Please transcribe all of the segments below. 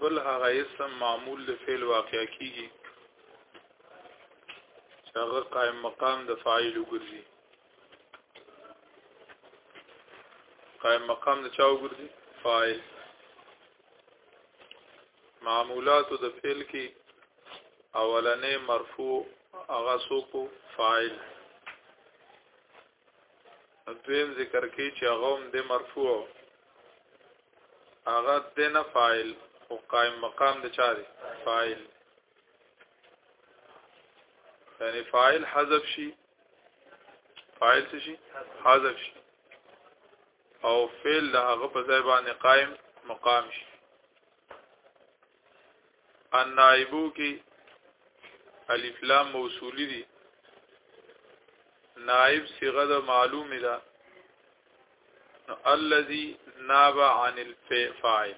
بل هغه اسم معمول د فعل واقع کیږي چې هغه قائم مقام د فاعل وګرځي قائم مقام د چا وګرځي فاعل معمولات د فعل کې اولنې مرفوع هغه سوکو فاعل دویم ذکر کې چې هغه هم د مرفوع هغه د نه فاعل او قائم مقام د چا دی فاعل یعنی فاعل حذف شي فاعل څه شي حذف شي او فعل د هغه په ځای باندې قائم مقام شي ان نائبو کې الف لام موصولی دي نائب صيغه د معلوم ده نو الذي ناب عن الفاعل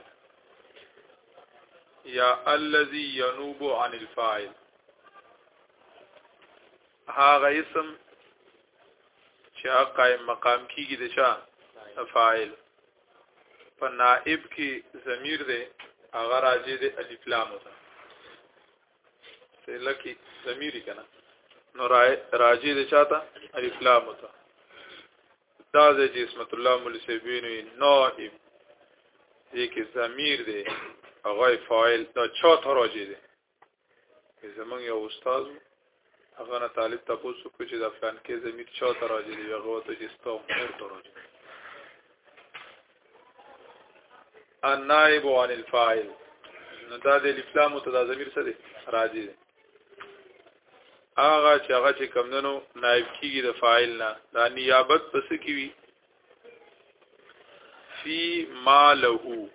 یا الذي ينوب عن الفاعل هاغه اسم چې قائم مقام کیږي د چا فاعل په نائب کې ضمیر دی هغه راځي د الف لام ته سله کې ضمیر کنا نو راځي د چاته الف لام ته دا د جسمت الله مولوی سیبین نائب دې کې ضمیر دی هغه فاعل دا چا ته راځي دی زمونږ یو استاد هغه نه طالب تاسو کو چې د افغان کې زمير چا ته راځي دی هغه ته چې ستو مور ته راځي ان نائب عن الفاعل نو دا د الفلام ته د زمير څه دی راځي دی هغه چې هغه چې کمندنو نائب کیږي د فاعل نه دا نیابت پس کیوي فی ما له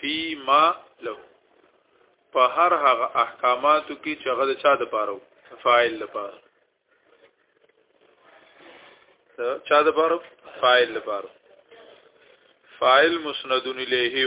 فی ما له په هر هغه احکاماتو کې چې هغه د چا د پاره فاعل لپاره چا د پاره فاعل لپاره فاعل مسند الیه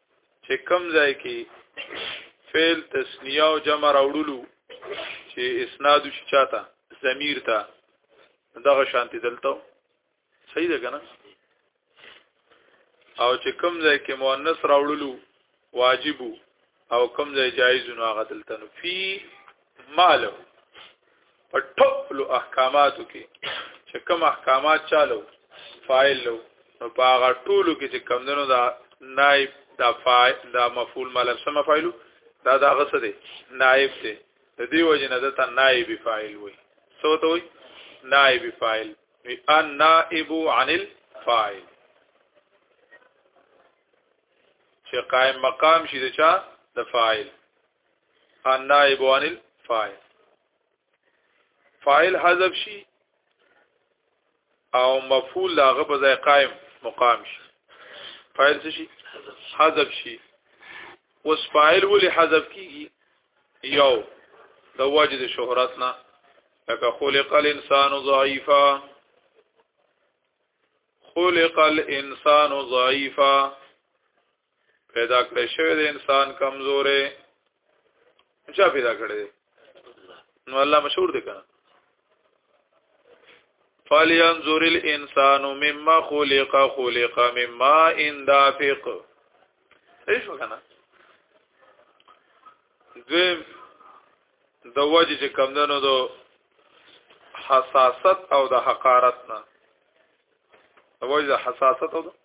چې کم ځای کې فعل تسنیه او جمع راوړلو چې اسناد شي چاته ضمیر ته دغه شانتی دلته صحیح ده کنه او چې کم ځای کې مؤنث راوړلو واجب او کم ځای جایز نو هغه دلته نو فی مالو په ټولو احکاماتو کې چې کوم احکامات چالو فاعل لو نو په هغه ټولو کې چې کم دنو دا نائب دا فاعل دا مفعول ملب سم فاعلو دا دا غسه دی نائب دی د دې وجه نه دته نائب فاعل وي سو ته وي نائب فاعل وي ان نائب عن الفاعل چې قائم مقام شي د چا د فاعل النائب عن الفاعل فاعل حذف شي او مفعول لاغه په ځای قائم مقام شي فاعل څه شي حذف شي اوس فاعل ولې حذف کیږي یو د واجد شهرت نه لکه خلق الانسان ضعیفا خلق الانسان ضعیفا پیدا کړی شوی د انسان کمزورې چا پیدا کړی دی نو الله مشهور دی کنه فلینظر الانسان مما خلق خلق مما ان دافق ايش وکنه دویم د وجه چې کمدنو دو حساست او د حقارت نه د وجه د حساست او د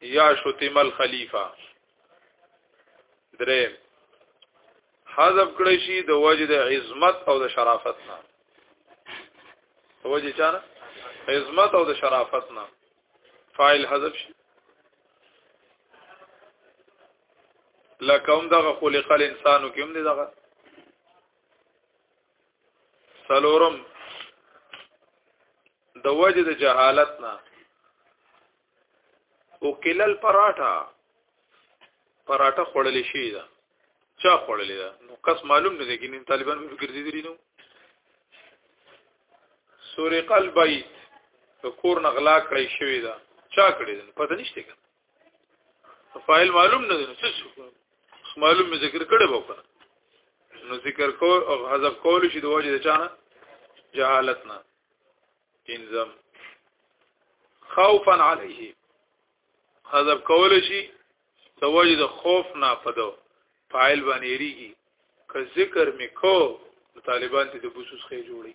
یا شتم الخلیفہ درې حذف کړی شي د وجه د عظمت او د شرافت نه د وجه چا نه عظمت او د شرافت نه فاعل حذف شي لکه هم دغه خلق الانسانو کې هم دغه سلورم د وجه د جهالت نه او کلل پراټا پراټا خړل شي دا چا خړل دا نو کس معلوم نه دی کې نن طالبان به ګرځي دي نو سورې قلبي د کور نغلا کړی شوی دا چا کړی دا پته نشته کنه فاعل معلوم نه دی څه شو معلوم می ذکر کړي به کنه نو ذکر کو او حذف کول شي د وجه د چانه جهالت نه انزم خوفا عليه حذف کول شي د وجه د خوف نه پدو فاعل باندې ریږي که ذکر می کو طالبان ته د بوسوس خې جوړي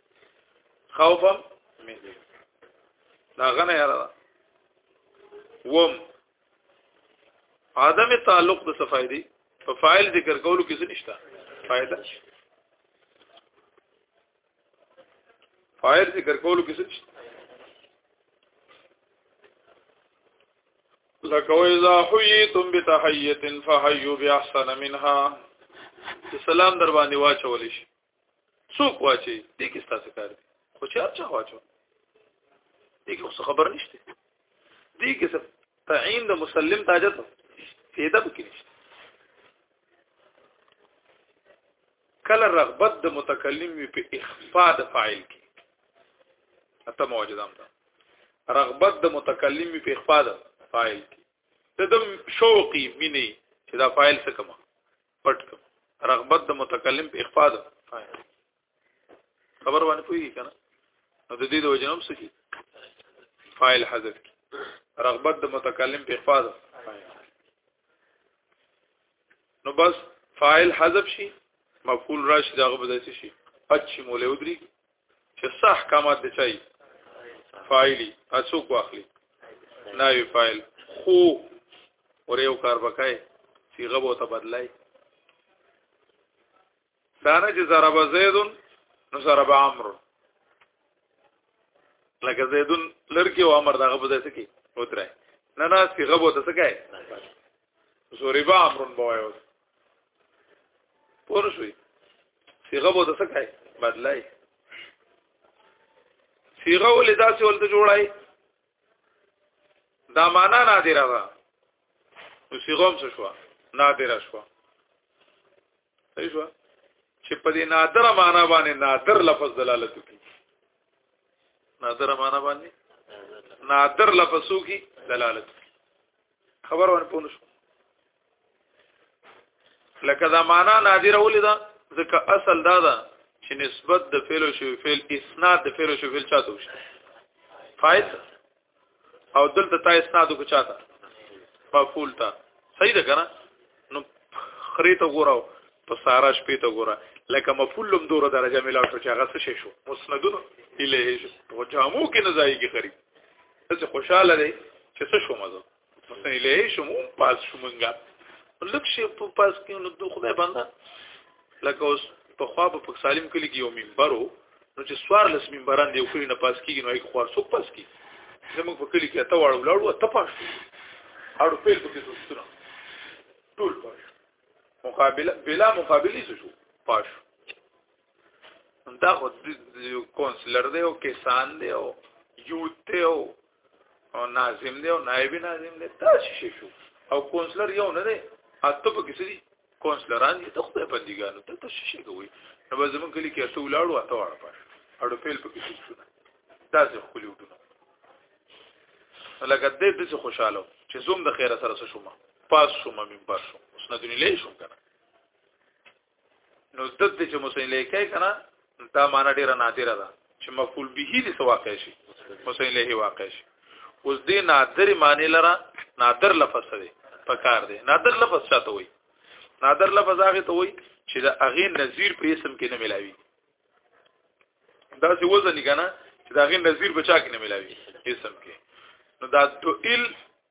خوفا من دې دا غنه یاره ده وم عدم تعلق د صفای دی په فاعل ذکر کولو کې څه نشته فائدہ فاعل ذکر کولو کې څه نشته لکه اذا حييتم بتحيه فحيوا باحسن منها سلام در باندې واچول شي څوک واچي دې کې ستاسو کار دی خو چې هر چا واچو دې کې څه خبر نشته دې کې څه تعین د مسلم تاجت فیدا به کې نشته کله رغبت د متکلم وي په اخفاء د فاعل کې اته موجودم ده رغبت د متکلم وي په اخفاء د فاعل کې د دم شوقي مینه چې دا فاعل څه کما پټ کو رغبت د متکلم په اخفاء ده خبر باندې کوي کنه نو د دې د وجنوم څه کی فاعل حذف کی رغبت د متکلم په اخفاء ده نو بس فاعل حذف شي مفعول راشي داغه بدایسي شي اچ مولودري چې صح احکامات دي چي فاعلی اسوک واخلي ناوی فاعل خو اور یو کار وکای صيغه به ته بدلای دانه چې ضرب زید نو ضرب عمر لکه زیدون لرکی او عمر دغه بده سکی وتره نه نه صيغه به ته سکای زوربا امرن بوایو پوه شوي صيغه به د څه کوي بدلای صيغه ولې داسې ولته جوړای دا معنا نادره ده نو صيغه هم څه شو نادره شو صحیح شو چې په دې نادره معنا باندې نادر لفظ دلالت کوي نادره معنا باندې نادر لفظو کی دلالت خبر ونه پوه نشو لکه دا معنا نادره ولې ده ځکه اصل دا ده چې نسبت د فعل او شوی فعل اسناد د فعل او شوی فعل چاته وشي فاعل او دلته تا اسناد کو چاته مفعول تا صحیح ده کنه نو خري ته ګوراو په سارا شپې ته ګورا لکه مفعول لم دوره درجه ملاو شو چې هغه څه شو مسندونه الیه شو په جامو کې نزایږي خري څه خوشاله دی چې څه شو مزه مثلا له شوم پاس شومنګا لکه په پاس کې نو د خدای بنده لکه اوس په خوا په سالم کلی کې یو منبرو نو چې سوار لس منبران دی خو نه پاس کیږي نو یې خو څوک پاس کی زموږ په کلی کې اته واړو لاړو اته پاس اړو پیل پکې دوستونه ټول پاس مقابله بلا مقابله شو پاس دا خو یو کونسلر دی او کسان دی او یوت دی او او ناظم دی او نائب ناظم دی دا شي شو او کونسلر یو نه دی اته په کیسه دي کونسلران دي ته خدای بندګانو ته څه شي کوي نو به زمون کلی کې څو لاړو اته واړه پاش اړو پیل په کیسه شو دا څه خولي وډونه لکه دې دې خوشاله چې زوم د خیره سره شوم پاس شوم منبر شوم اوس نه دني لې شوم کنه نو زده دې چې مسلمان لیکي کنه دا معنا ډیره نادره ده چې مفعول به دې سو واقع شي مسلمان له واقع شي اوس دې نادر معنی لره نادر لفظ دی پکار دی نادر لفظ چاته وي نادر لفظ هغه ته وي چې دا هغه نظیر په اسم کې نه ملاوي دا څه وزن کنه چې دا هغه نظیر بچا کې نه ملاوي اسم کې نو دا دوئل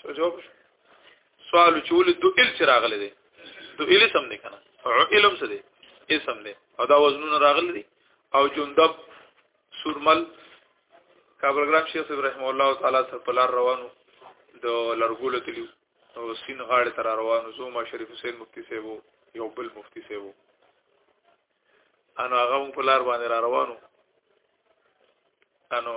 څه جواب سوال چې ول دو ال چې راغلي دي دو ال سم دي کنه او علم څه دي اسم دي او دا وزنونه راغلي دي او جندب سورمل کابلګرام شیخ ابراهیم الله تعالی سره په لار روانو د لرګولو تلیو او سین غاړه تر روانو زوما شریف حسین مفتی سیبو یو بل مفتی سیبو انو هغه په لار باندې را روانو انو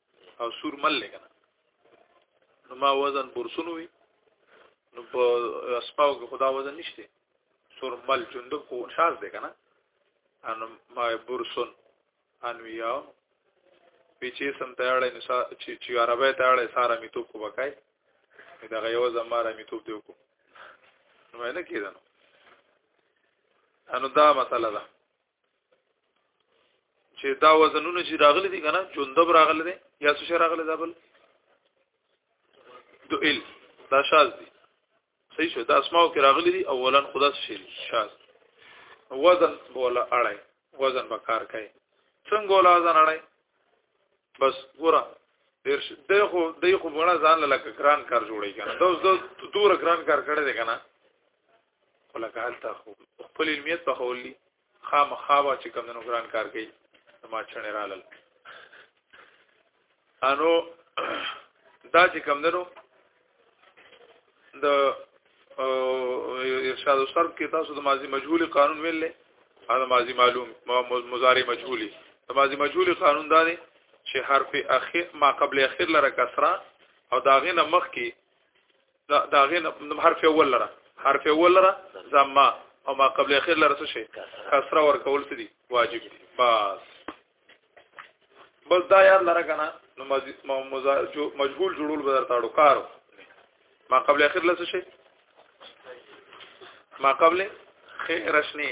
او سور مل لګنه نو ما وزن برسونو وي نو په اسپاو کې خدا وزن نشته سور مل جندب خو شاز دی کنه ان ما برسون ان ویاو پیچې سم تیاړې نو چې چې عربه تیاړې سارا می توپ کو وکای دا غيو زماره می توپ دی کو نو نه کیدنو انو دا مسله ده چې دا وزنونه چې راغلي دي کنه جندب راغلي دي یا څه شي راغلي دا بل دوئل دا شاز دي صحیح شو دا اسماو کې راغلي دي اولا خدا شي شاز وزن بوله اړای وزن به کار کوي څنګه ولا وزن اړای بس ګوره ډیر دی خو دی خو بڼه ځان لکه ګران کار جوړی کنه دا اوس د دوره ګران کار کړی دی کنه ولکه هلته خو خپل علمیت په خولي خامخا به چې کم د نوګران کار کوي ما چنې رالل انو دا چې کم دنو د ارشاد الصرف کې تاسو د ماضی مجهول قانون ویلې او د ماضی معلوم مضارع مجهولي د ماضی مجهول قانون دا دی چې حرف اخر ما قبل اخر لره کسره او داغه نه مخ کې دا دا غین حرف اول لره حرف اول لره زما او ما قبل اخر لره څه شي کسره ور کول څه دي واجب دي بس بس دا یاد لره کنه نو مجهول جوړول به درته اړو کارو ما قبل اخر لره څه شي ما قبل خیر شنی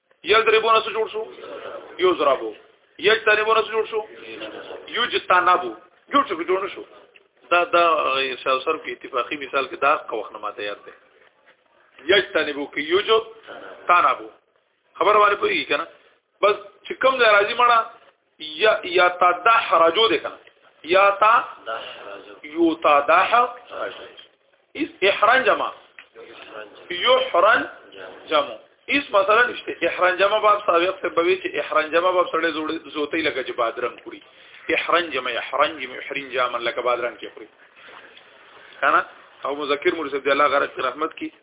یل دربونه څه جوړ شو یو زرابو یل دربونه څه جوړ شو یو جتانابو جوړ شو جوړ شو دا دا شاو سر کې اتفاقی مثال کې دا قوخ نه ماته یاد ده یجتنبو کې یو جو تانابو خبر واره پوری کنه بس چې کوم ځای راځي مړه یا یا تدحرجو ده کنه یا تا یو تدحرج اس احرن جمع یحرن جمع اس مثلا نشته احرن جمع باب سابق ته بوي چې احرن جمع باب سره زوتې لکه چې بادرنګ خوري احرن جمع احرن جمع احرن جمع لکه بادرنګ کې خوري کنه او مذکر مرسد الله غرض رحمت کی